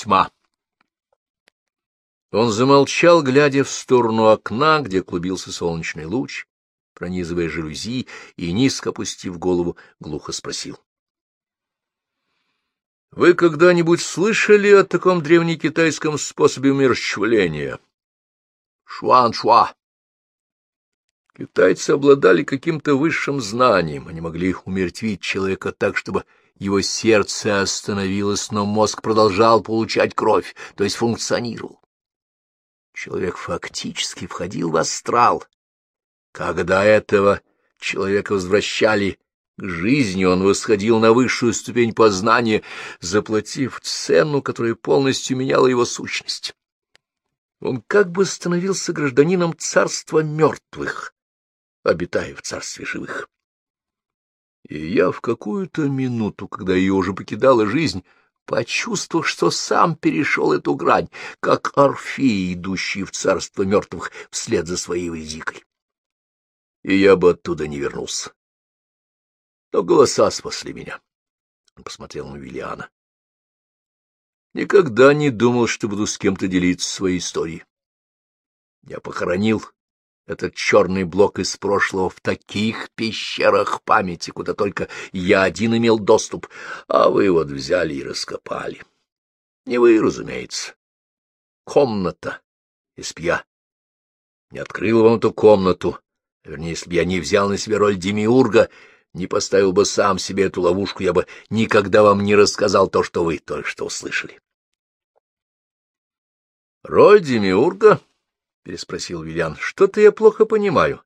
тьма. Он замолчал, глядя в сторону окна, где клубился солнечный луч, пронизывая жалюзи, и, низко опустив голову, глухо спросил. — Вы когда-нибудь слышали о таком древнекитайском способе умерщвления? Шуан-шуа. Китайцы обладали каким-то высшим знанием, они могли умертвить человека так, чтобы его сердце остановилось, но мозг продолжал получать кровь, то есть функционировал. Человек фактически входил в астрал. Когда этого человека возвращали к жизни, он восходил на высшую ступень познания, заплатив цену, которая полностью меняла его сущность. Он как бы становился гражданином царства мертвых, обитая в царстве живых. И я в какую-то минуту, когда ее уже покидала жизнь, почувствовал, что сам перешел эту грань, как Орфей, идущий в царство мертвых вслед за своей Визикой. И я бы оттуда не вернулся. Но голоса спасли меня. Он посмотрел на Виллиана. Никогда не думал, что буду с кем-то делиться своей историей. Я похоронил этот черный блок из прошлого в таких пещерах памяти, куда только я один имел доступ, а вы вот взяли и раскопали. Не вы, разумеется. Комната, если б я не открыл вам эту комнату, вернее, если б я не взял на себя роль демиурга, не поставил бы сам себе эту ловушку, я бы никогда вам не рассказал то, что вы только что услышали. — Роль демиурга? — переспросил Вильян. — Что-то я плохо понимаю.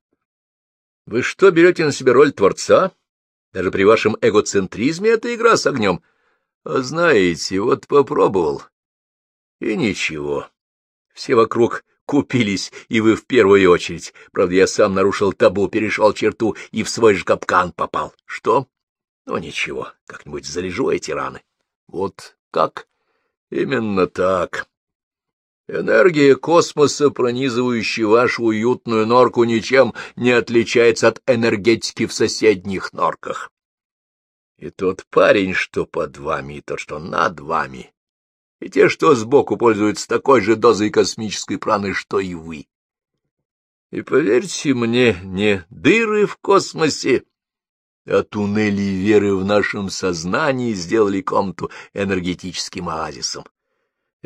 Вы что, берете на себя роль Творца? Даже при вашем эгоцентризме это игра с огнем. А знаете, вот попробовал. И ничего. Все вокруг купились, и вы в первую очередь. Правда, я сам нарушил табу, перешел черту и в свой же капкан попал. Что? Ну, ничего, как-нибудь залежу эти раны. Вот как? Именно так. Энергия космоса, пронизывающая вашу уютную норку, ничем не отличается от энергетики в соседних норках. И тот парень, что под вами, и тот, что над вами, и те, что сбоку пользуются такой же дозой космической праны, что и вы. И поверьте мне, не дыры в космосе, а туннели веры в нашем сознании сделали комнату энергетическим оазисом.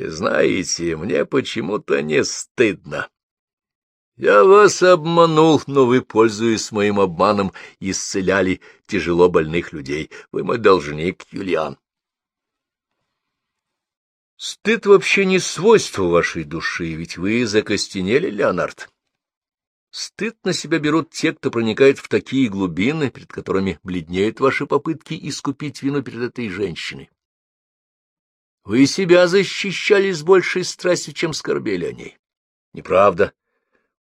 Знаете, мне почему-то не стыдно. Я вас обманул, но вы, пользуясь моим обманом, исцеляли тяжело больных людей. Вы мой должник, Юлиан. Стыд вообще не свойство вашей души, ведь вы закостенели, Леонард. Стыд на себя берут те, кто проникает в такие глубины, перед которыми бледнеют ваши попытки искупить вину перед этой женщиной. Вы себя защищали с большей страстью, чем скорбели о ней. Неправда.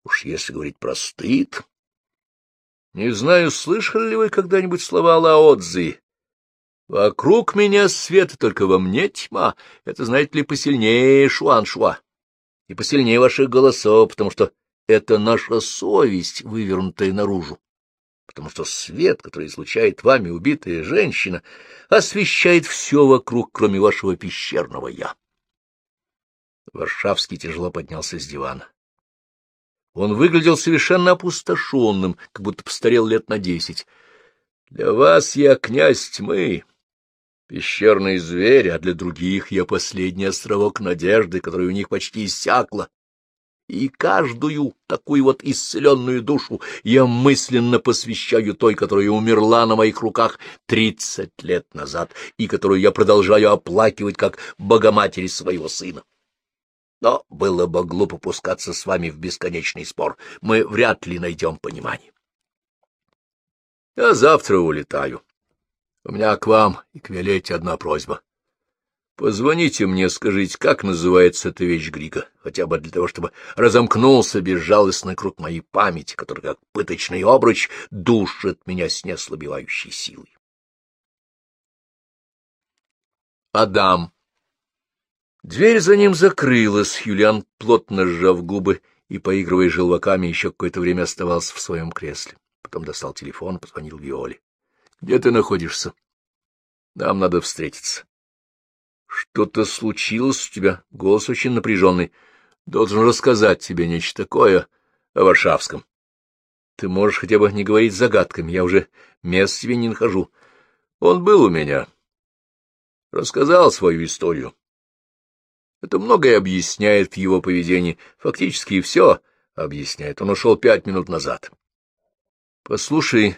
Уж если говорить про стыд... Не знаю, слышали ли вы когда-нибудь слова Лаодзи. Вокруг меня свет, только во мне тьма. Это, знаете ли, посильнее Шуан-Шуа. И посильнее ваших голосов, потому что это наша совесть, вывернутая наружу потому что свет, который излучает вами убитая женщина, освещает все вокруг, кроме вашего пещерного «я». Варшавский тяжело поднялся с дивана. Он выглядел совершенно опустошенным, как будто постарел лет на десять. — Для вас я князь тьмы, пещерный зверь, а для других я последний островок надежды, который у них почти иссякла и каждую такую вот исцеленную душу я мысленно посвящаю той, которая умерла на моих руках тридцать лет назад и которую я продолжаю оплакивать как богоматери своего сына. Но было бы глупо пускаться с вами в бесконечный спор. Мы вряд ли найдем понимание. Я завтра улетаю. У меня к вам и к Виолетте одна просьба. Позвоните мне, скажите, как называется эта вещь Грига, хотя бы для того, чтобы разомкнулся безжалостный круг моей памяти, который, как пыточный обруч, душит меня с неослабевающей силой. Адам. Дверь за ним закрылась, Юлиан, плотно сжав губы и, поигрывая желваками, еще какое-то время оставался в своем кресле. Потом достал телефон, позвонил Виоле. — Где ты находишься? — Нам надо встретиться. — Что-то случилось у тебя, голос очень напряженный. Должен рассказать тебе нечто такое о Варшавском. Ты можешь хотя бы не говорить загадками, я уже мест себе не нахожу. Он был у меня. Рассказал свою историю. Это многое объясняет в его поведении, фактически все объясняет. Он ушел пять минут назад. Послушай,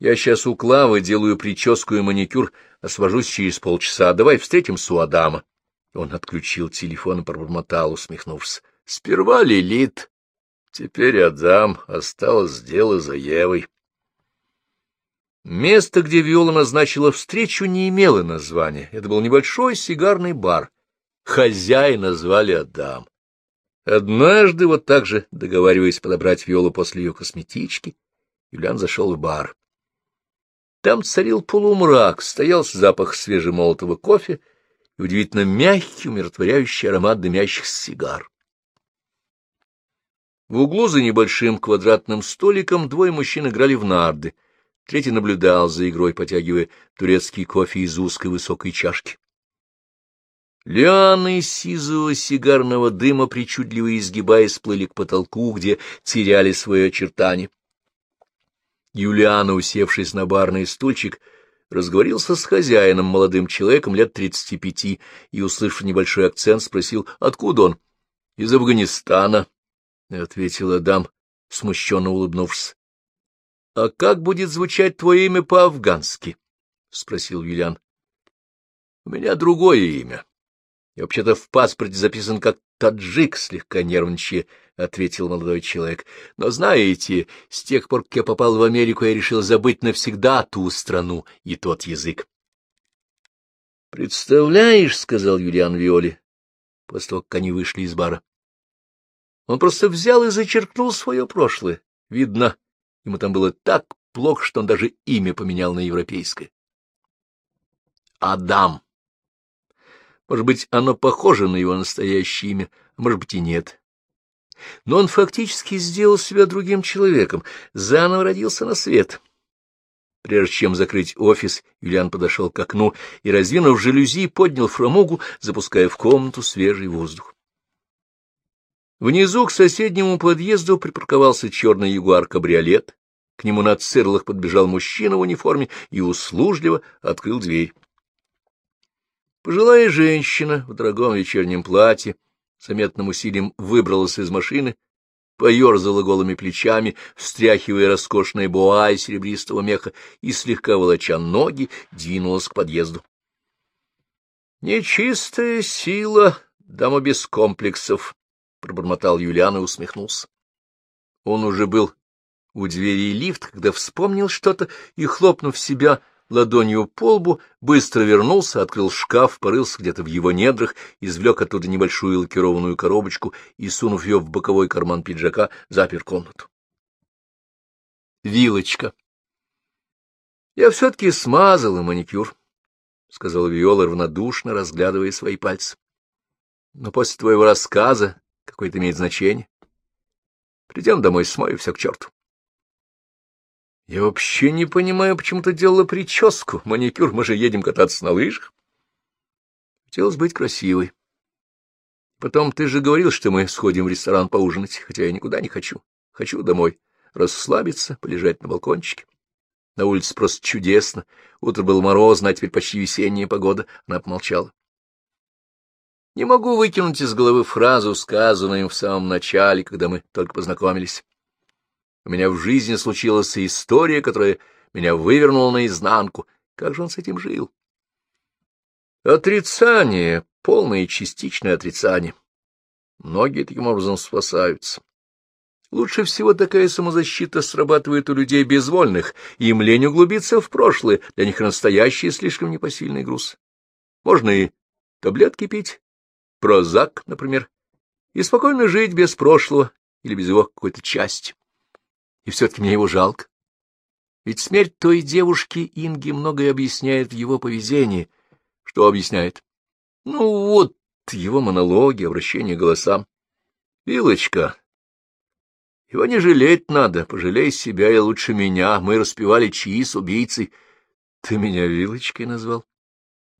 я сейчас у Клавы делаю прическу и маникюр, освожусь через полчаса. Давай встретимся у Адама. Он отключил телефон и пробормотал, усмехнувшись. Сперва Лилит, теперь Адам. Осталось дело за Евой. Место, где Виола назначила встречу, не имело названия. Это был небольшой сигарный бар. Хозяина звали Адам. Однажды, вот так же, договариваясь подобрать Виолу после ее косметички, Юлиан зашел в бар. Там царил полумрак, стоял запах свежемолотого кофе и удивительно мягкий, умиротворяющий аромат дымящихся сигар. В углу за небольшим квадратным столиком двое мужчин играли в нарды, третий наблюдал за игрой, потягивая турецкий кофе из узкой высокой чашки. Лианы сизого сигарного дыма, причудливо изгибаясь, плыли к потолку, где теряли свои очертания. Юлиана, усевшись на барный стульчик, разговорился с хозяином, молодым человеком лет тридцати пяти, и, услышав небольшой акцент, спросил, откуда он. — Из Афганистана, — ответил Адам, смущенно улыбнувшись. — А как будет звучать твое имя по-афгански? — спросил Юлиан. — У меня другое имя. Я вообще-то в паспорте записан как таджик, слегка нервничая, — ответил молодой человек. — Но знаете, с тех пор, как я попал в Америку, я решил забыть навсегда ту страну и тот язык. — Представляешь, — сказал Юлиан Виоли, после того, как они вышли из бара. Он просто взял и зачеркнул свое прошлое. Видно, ему там было так плохо, что он даже имя поменял на европейское. Адам. Может быть, оно похоже на его настоящее имя, а может быть и нет. Но он фактически сделал себя другим человеком, заново родился на свет. Прежде чем закрыть офис, Юлиан подошел к окну и, раздвинув жалюзи, поднял фрамугу, запуская в комнату свежий воздух. Внизу к соседнему подъезду припарковался черный ягуар-кабриолет. К нему на цирлах подбежал мужчина в униформе и услужливо открыл дверь. Пожилая женщина в дорогом вечернем платье заметным усилием выбралась из машины, поерзала голыми плечами, встряхивая роскошное боа из серебристого меха и, слегка волоча ноги, двинулась к подъезду. «Нечистая сила, дама без комплексов», — пробормотал Юлиан и усмехнулся. Он уже был у двери лифт, когда вспомнил что-то и, хлопнув себя ладонью по лбу, быстро вернулся, открыл шкаф, порылся где-то в его недрах, извлек оттуда небольшую лакированную коробочку и, сунув ее в боковой карман пиджака, запер комнату. Вилочка. — Я все-таки смазала маникюр, — сказал Виола равнодушно, разглядывая свои пальцы. — Но после твоего рассказа какое-то имеет значение. Придем домой, смою все к черту. Я вообще не понимаю, почему ты делала прическу, маникюр, мы же едем кататься на лыжах. Хотелось быть красивой. Потом ты же говорил, что мы сходим в ресторан поужинать, хотя я никуда не хочу. Хочу домой, расслабиться, полежать на балкончике. На улице просто чудесно. Утро было морозно, а теперь почти весенняя погода. Она помолчала. Не могу выкинуть из головы фразу, сказанную в самом начале, когда мы только познакомились. У меня в жизни случилась история, которая меня вывернула наизнанку. Как же он с этим жил? Отрицание, полное и частичное отрицание. Многие таким образом спасаются. Лучше всего такая самозащита срабатывает у людей безвольных, им лень углубиться в прошлое, для них настоящий слишком непосильный груз. Можно и таблетки пить, прозак, например, и спокойно жить без прошлого или без его какой-то части и все-таки мне его жалко. Ведь смерть той девушки Инги многое объясняет в его поведении. Что объясняет? Ну вот, его монологи, обращение к голосам. Вилочка, его не жалеть надо, пожалей себя и лучше меня. Мы распевали чаи с убийцей. Ты меня Вилочкой назвал?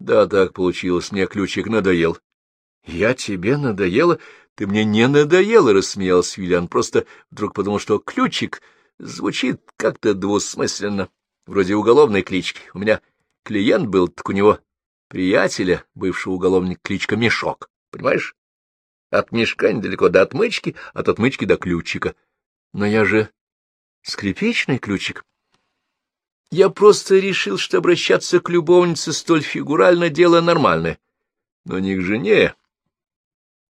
Да, так получилось, мне ключик надоел. — Я тебе надоела? Ты мне не надоела, — рассмеялся Юлиан. Просто вдруг подумал, что ключик звучит как-то двусмысленно, вроде уголовной клички. У меня клиент был, так у него приятеля, бывшего уголовника, кличка Мешок, понимаешь? От мешка недалеко до отмычки, от отмычки до ключика. Но я же скрипичный ключик. Я просто решил, что обращаться к любовнице столь фигурально — дело нормальное. Но не к жене.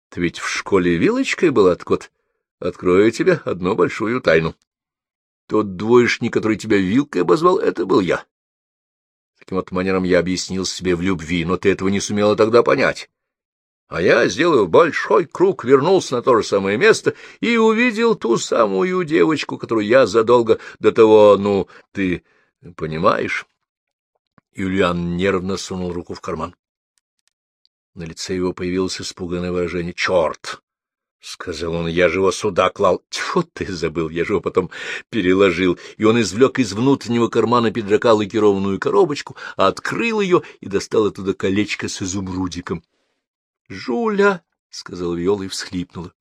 Ты ведь в школе вилочкой была, так вот, открою тебе одну большую тайну. Тот двоечник, который тебя вилкой обозвал, это был я. Таким вот манером я объяснил себе в любви, но ты этого не сумела тогда понять. А я, сделав большой круг, вернулся на то же самое место и увидел ту самую девочку, которую я задолго до того, ну, ты понимаешь? Юлиан нервно сунул руку в карман. На лице его появилось испуганное выражение. «Черт!» — сказал он, — я же его сюда клал. Тьфу ты забыл, я же его потом переложил. И он извлек из внутреннего кармана пиджака лакированную коробочку, открыл ее и достал оттуда колечко с изумрудиком. — Жуля! — сказал Виола и всхлипнула.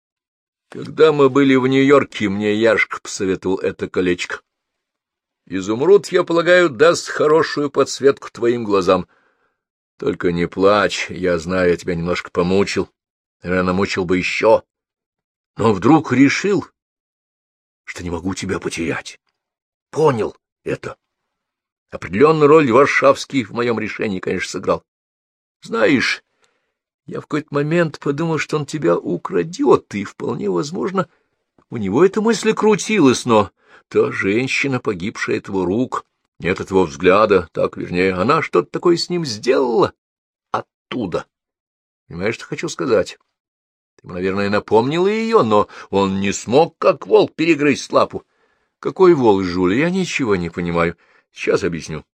— Когда мы были в Нью-Йорке, мне Яшка посоветовал это колечко. Изумруд, я полагаю, даст хорошую подсветку твоим глазам. Только не плачь, я знаю, я тебя немножко помучил. Наверное, намучил бы еще. Но вдруг решил, что не могу тебя потерять. Понял это. Определенную роль Варшавский в моем решении, конечно, сыграл. Знаешь, я в какой-то момент подумал, что он тебя украдет, и вполне возможно, у него эта мысль крутилась, но та женщина, погибшая от его рук, нет этого взгляда, так, вернее, она что-то такое с ним сделала оттуда. Понимаешь, что хочу сказать? Ему, наверное, напомнила ее, но он не смог, как волк, перегрызть лапу. Какой волк, Жуля? Я ничего не понимаю. Сейчас объясню.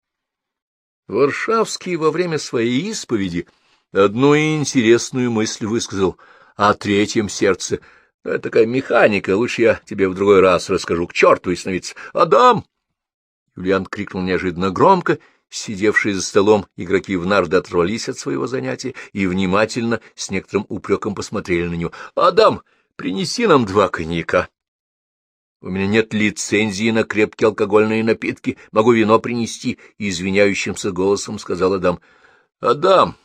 Варшавский во время своей исповеди одну интересную мысль высказал о третьем сердце. Это такая механика, лучше я тебе в другой раз расскажу. К черту становиться. Адам! Юлиан крикнул неожиданно громко Сидевшие за столом игроки в нарды оторвались от своего занятия и внимательно, с некоторым упреком посмотрели на него. — Адам, принеси нам два коньяка. — У меня нет лицензии на крепкие алкогольные напитки. Могу вино принести, — извиняющимся голосом сказал Адам. — Адам,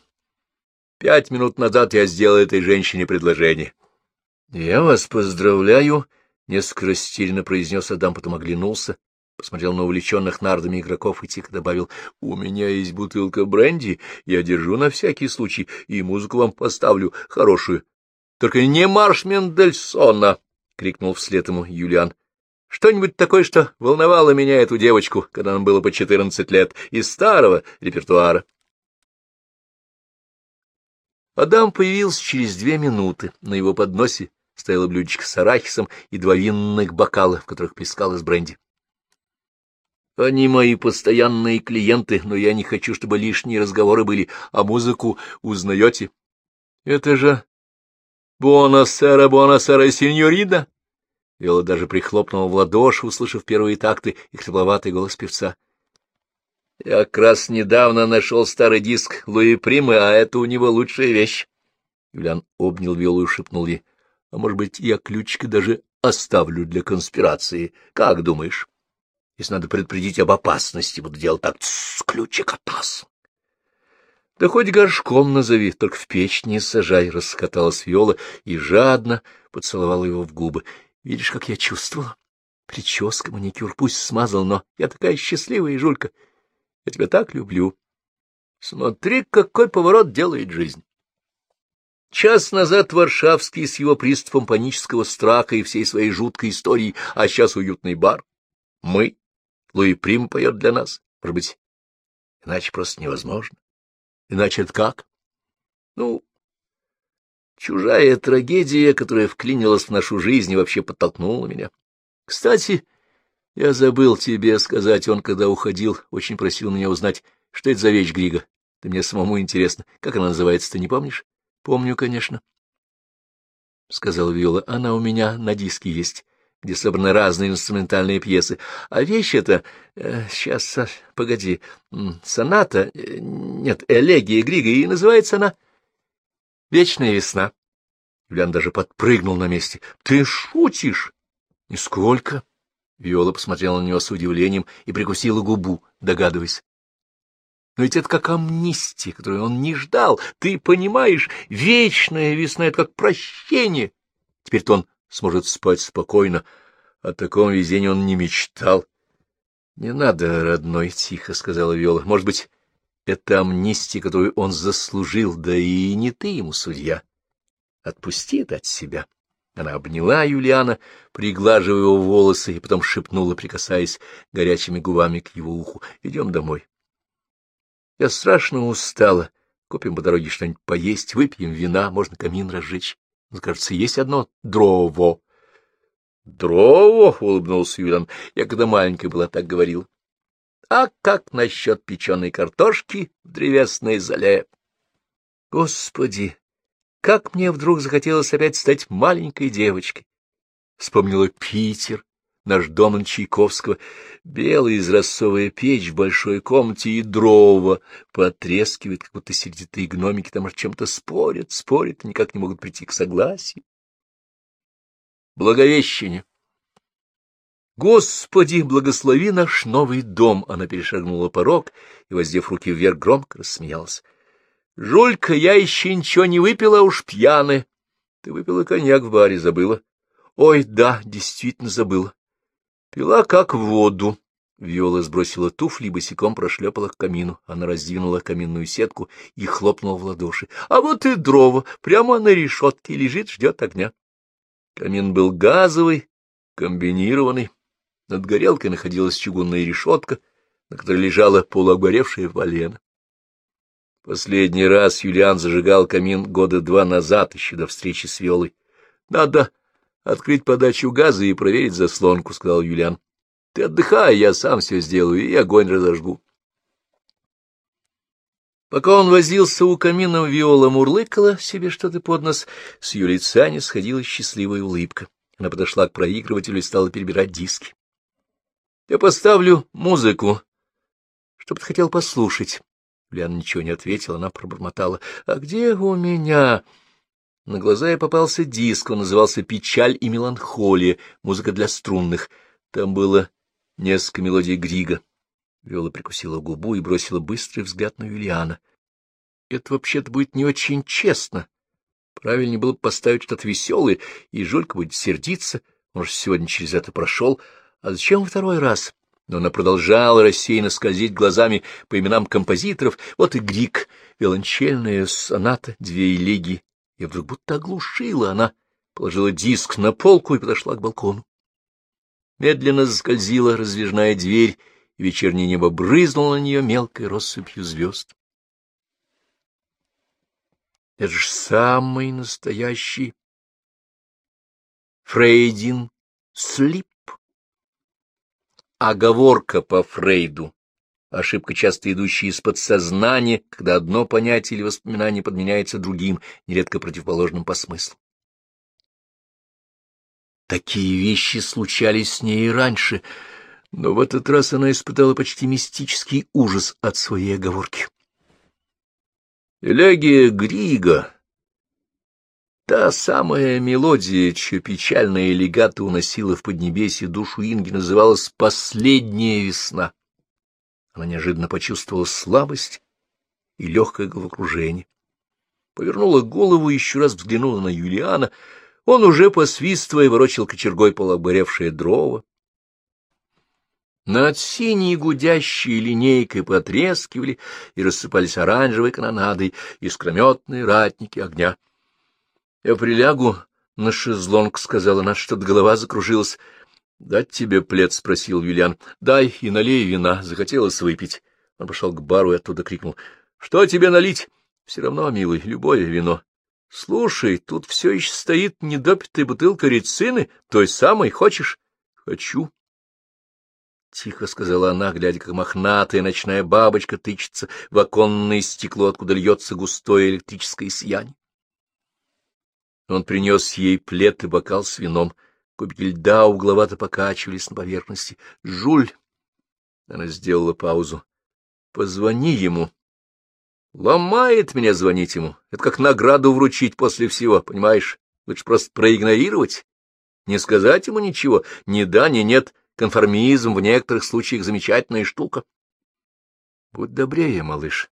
пять минут назад я сделал этой женщине предложение. — Я вас поздравляю, — несколько растерянно произнес Адам, потом оглянулся посмотрел на увлеченных нардами игроков и тихо добавил, — У меня есть бутылка бренди, я держу на всякий случай, и музыку вам поставлю хорошую. — Только не марш Мендельсона! — крикнул вслед ему Юлиан. — Что-нибудь такое, что волновало меня, эту девочку, когда нам было по четырнадцать лет, из старого репертуара. Адам появился через две минуты. На его подносе стояло блюдечко с арахисом и два винных бокала, в которых плескалось бренди. Они мои постоянные клиенты, но я не хочу, чтобы лишние разговоры были. А музыку узнаете? Это же «Буонасера, буонасера, сеньорида!» Вела даже прихлопнула в ладоши, услышав первые такты и хрипловатый голос певца. «Я как раз недавно нашел старый диск Луи Примы, а это у него лучшая вещь». Юлиан обнял Виолу и шепнул ей. «А может быть, я ключики даже оставлю для конспирации. Как думаешь?» Если надо предупредить об опасности, буду делать так. Тссс, ключик от нас. Да хоть горшком назови, только в печь не сажай, — раскаталась Виола и жадно поцеловала его в губы. Видишь, как я чувствовала? Прическа, маникюр пусть смазал, но я такая счастливая, Жулька. Я тебя так люблю. Смотри, какой поворот делает жизнь. Час назад Варшавский с его приступом панического страха и всей своей жуткой историей, а сейчас уютный бар. Мы Луи Прим поет для нас. Может быть, иначе просто невозможно. Иначе это как? Ну, чужая трагедия, которая вклинилась в нашу жизнь и вообще подтолкнула меня. Кстати, я забыл тебе сказать, он, когда уходил, очень просил меня узнать, что это за вещь Грига. Да мне самому интересно. Как она называется, ты не помнишь? — Помню, конечно. — сказала Виола. — Она у меня на диске есть. Где собраны разные инструментальные пьесы. А вещь эта... Э, сейчас, погоди. Соната... Э, нет, элегия Грига, и называется она «Вечная весна». Юлиан даже подпрыгнул на месте. — Ты шутишь? — Нисколько. Виола посмотрела на него с удивлением и прикусила губу, догадываясь. Но ведь это как амнистия, которую он не ждал. Ты понимаешь, вечная весна — это как прощение. Теперь-то он сможет спать спокойно. О таком везении он не мечтал. — Не надо, родной, — тихо сказала Виола. — Может быть, это амнистия, которую он заслужил, да и не ты ему судья. Отпусти это от себя. Она обняла Юлиана, приглаживая его волосы, и потом шепнула, прикасаясь горячими губами к его уху. — Идем домой. Я страшно устала. Купим по дороге что-нибудь поесть, выпьем вина, можно камин разжечь. Кажется, есть одно дрово. — Дрово? — улыбнулся Юлиан. — Я когда маленькая была, так говорил. — А как насчет печеной картошки в древесной зале? — Господи! Как мне вдруг захотелось опять стать маленькой девочкой. Вспомнила Питер, наш дом на Чайковского, белая израсцовая печь в большой комнате и дрова потрескивает, как будто сердитые гномики там о чем-то спорят, спорят и никак не могут прийти к согласию. Благовещение. Господи, благослови наш новый дом! Она перешагнула порог и, воздев руки вверх, громко рассмеялась. Жулька, я еще ничего не выпила, уж пьяная. Ты выпила коньяк в баре, забыла? Ой, да, действительно забыла. Пила как воду. Виола сбросила туфли и босиком прошлепала к камину. Она раздвинула каминную сетку и хлопнула в ладоши. А вот и дрова, прямо на решетке, лежит, ждет огня. Камин был газовый, комбинированный. Над горелкой находилась чугунная решетка, на которой лежала полуогоревшая полено. Последний раз Юлиан зажигал камин года два назад, еще до встречи с Виолой. — Надо открыть подачу газа и проверить заслонку, — сказал Юлиан. — Ты отдыхай, я сам все сделаю, и огонь разожгу. Пока он возился у камина, Виола мурлыкала себе что-то под нос. С ее лица не сходила счастливая улыбка. Она подошла к проигрывателю и стала перебирать диски. — Я поставлю музыку, что бы ты хотел послушать. Ляна ничего не ответила, она пробормотала. — А где у меня? На глаза ей попался диск, он назывался «Печаль и меланхолия», музыка для струнных. Там было несколько мелодий Грига. Виола прикусила губу и бросила быстрый взгляд на Юлиана. Это вообще-то будет не очень честно. Правильнее было бы поставить что-то веселое, и Жулька будет сердиться. Он же сегодня через это прошел. А зачем второй раз? но она продолжала рассеянно скользить глазами по именам композиторов. Вот и Грик, виолончельная соната, две элегии. И вдруг будто оглушила она, положила диск на полку и подошла к балкону. Медленно заскользила раздвижная дверь, и вечернее небо брызнуло на нее мелкой россыпью звезд. Это же самый настоящий Фрейдин слип. Оговорка по Фрейду. Ошибка, часто идущая из подсознания, когда одно понятие или воспоминание подменяется другим, нередко противоположным по смыслу. Такие вещи случались с ней и раньше, но в этот раз она испытала почти мистический ужас от своей оговорки. Элегия Грига Та самая мелодия, чье печальное легато уносила в Поднебесье душу Инги, называлась «Последняя весна». Она неожиданно почувствовала слабость и легкое головокружение. Повернула голову и еще раз взглянула на Юлиана. Он уже, посвистывая, ворочил кочергой полуобгоревшее дрова. Над синей гудящей линейкой потрескивали и рассыпались оранжевой канонадой искрометные ратники огня. — Я прилягу на шезлонг, — сказала она, что-то голова закружилась. — Дать тебе плед? — спросил Юлиан. — Дай и налей вина. Захотелось выпить. Он пошел к бару и оттуда крикнул. — Что тебе налить? — Все равно, милый, любое вино. — Слушай, тут все еще стоит недопитая бутылка рецины, той самой. Хочешь? — Хочу. — Тихо сказала она, глядя, как мохнатая ночная бабочка тычется в оконное стекло, откуда льется густое электрическое сияние. Он принес ей плед и бокал с вином. Кубики льда угловато покачивались на поверхности. — Жуль! — она сделала паузу. — Позвони ему. Ломает меня звонить ему. Это как награду вручить после всего, понимаешь? Лучше просто проигнорировать. Не сказать ему ничего. Ни да, ни нет. Конформизм в некоторых случаях замечательная штука. Будь добрее, малыш.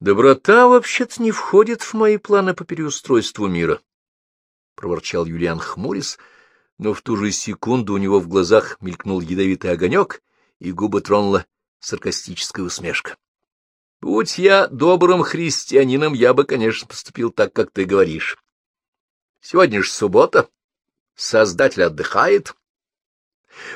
Доброта вообще-то не входит в мои планы по переустройству мира, — проворчал Юлиан хмурис, но в ту же секунду у него в глазах мелькнул ядовитый огонек, и губы тронула саркастическая усмешка. Будь я добрым христианином, я бы, конечно, поступил так, как ты говоришь. Сегодня же суббота, Создатель отдыхает.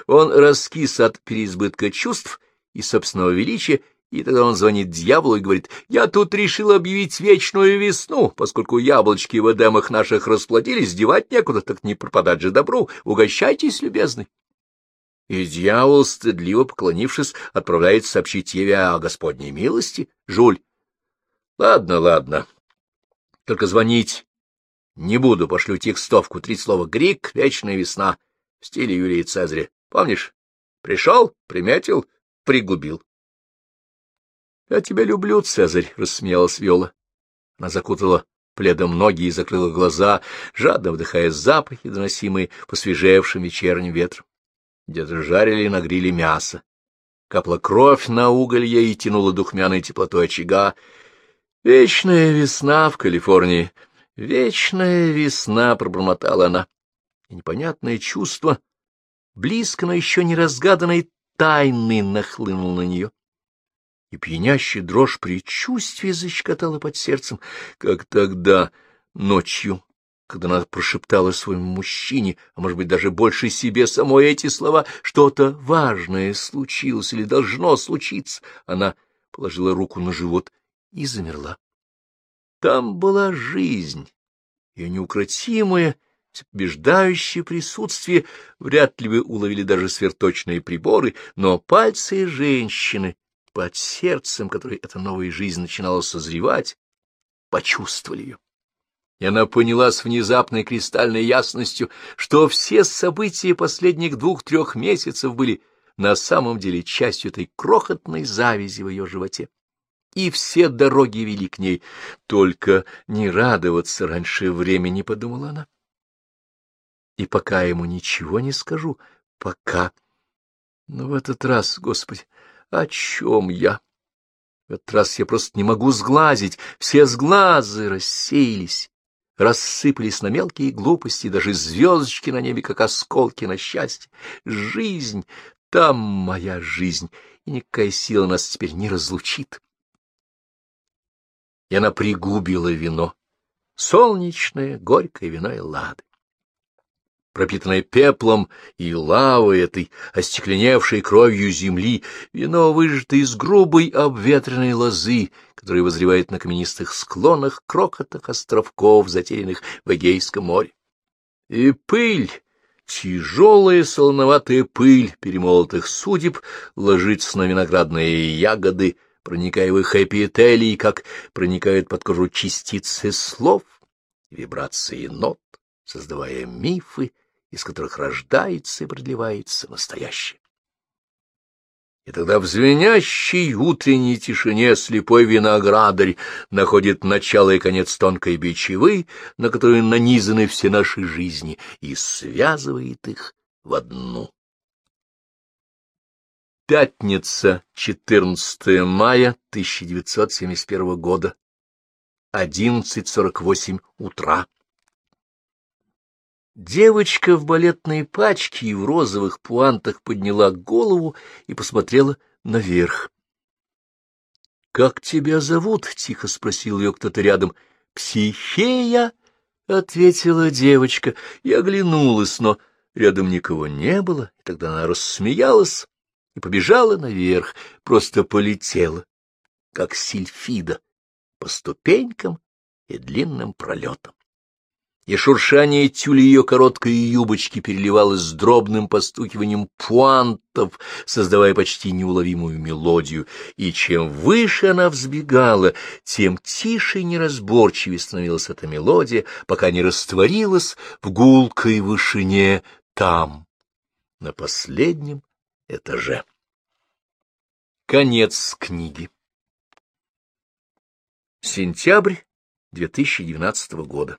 Он раскис от переизбытка чувств и собственного величия, и тогда он звонит дьяволу и говорит, «Я тут решил объявить вечную весну, поскольку яблочки в эдемах наших расплодились, девать некуда, так не пропадать же добру, угощайтесь, любезный». И дьявол, стыдливо поклонившись, отправляется сообщить Еве о Господней милости. Жуль. Ладно, ладно. Только звонить не буду. Пошлю текстовку. Три слова. Грик, вечная весна. В стиле Юлии Цезаря. Помнишь? Пришел, приметил, пригубил. — Я тебя люблю, Цезарь, — рассмеялась Виола. Она закутала пледом ноги и закрыла глаза, жадно вдыхая запахи, доносимые посвежевшим вечерним ветром где-то жарили на гриле мясо. Капла кровь на уголье и тянула духмяной теплотой очага. Вечная весна в Калифорнии. Вечная весна, — пробормотала она. И непонятное чувство, близко, но еще не разгаданной тайны, нахлынул на нее. И пьянящая дрожь предчувствия защекотала под сердцем, как тогда, ночью, когда она прошептала своему мужчине, а может быть даже больше себе самой эти слова, что-то важное случилось или должно случиться, она положила руку на живот и замерла. Там была жизнь, ее неукротимое, побеждающее присутствие, вряд ли вы уловили даже сверточные приборы, но пальцы женщины под сердцем, которой эта новая жизнь начинала созревать, почувствовали ее и она поняла с внезапной кристальной ясностью, что все события последних двух-трех месяцев были на самом деле частью этой крохотной завязи в ее животе. И все дороги вели к ней, только не радоваться раньше времени, — подумала она. И пока ему ничего не скажу, пока... Но в этот раз, Господи, о чем я? В этот раз я просто не могу сглазить, все сглазы рассеялись рассыпались на мелкие глупости, даже звездочки на небе, как осколки на счастье. Жизнь, там моя жизнь, и никакая сила нас теперь не разлучит. И она пригубила вино, солнечное, горькое вино и лады пропитанное пеплом и лавой этой, остекленевшей кровью земли, вино выжато из грубой обветренной лозы, которая возревает на каменистых склонах крокотных островков, затерянных в Эгейском море. И пыль, тяжелая солоноватая пыль перемолотых судеб ложится на виноградные ягоды, проникая в их эпителии, как проникают под кожу частицы слов, вибрации нот, создавая мифы, из которых рождается и продлевается настоящее. И тогда в звенящей утренней тишине слепой виноградарь находит начало и конец тонкой бичевы, на которую нанизаны все наши жизни, и связывает их в одну. Пятница, 14 мая 1971 года, 11.48 утра. Девочка в балетной пачке и в розовых пуантах подняла голову и посмотрела наверх. — Как тебя зовут? — тихо спросил ее кто-то рядом. — Психея, — ответила девочка и оглянулась, но рядом никого не было, тогда она рассмеялась и побежала наверх, просто полетела, как сильфида, по ступенькам и длинным пролетам и шуршание тюли ее короткой юбочки переливалось с дробным постукиванием пуантов, создавая почти неуловимую мелодию, и чем выше она взбегала, тем тише и неразборчивее становилась эта мелодия, пока не растворилась в гулкой вышине там, на последнем этаже. Конец книги. Сентябрь 2012 года.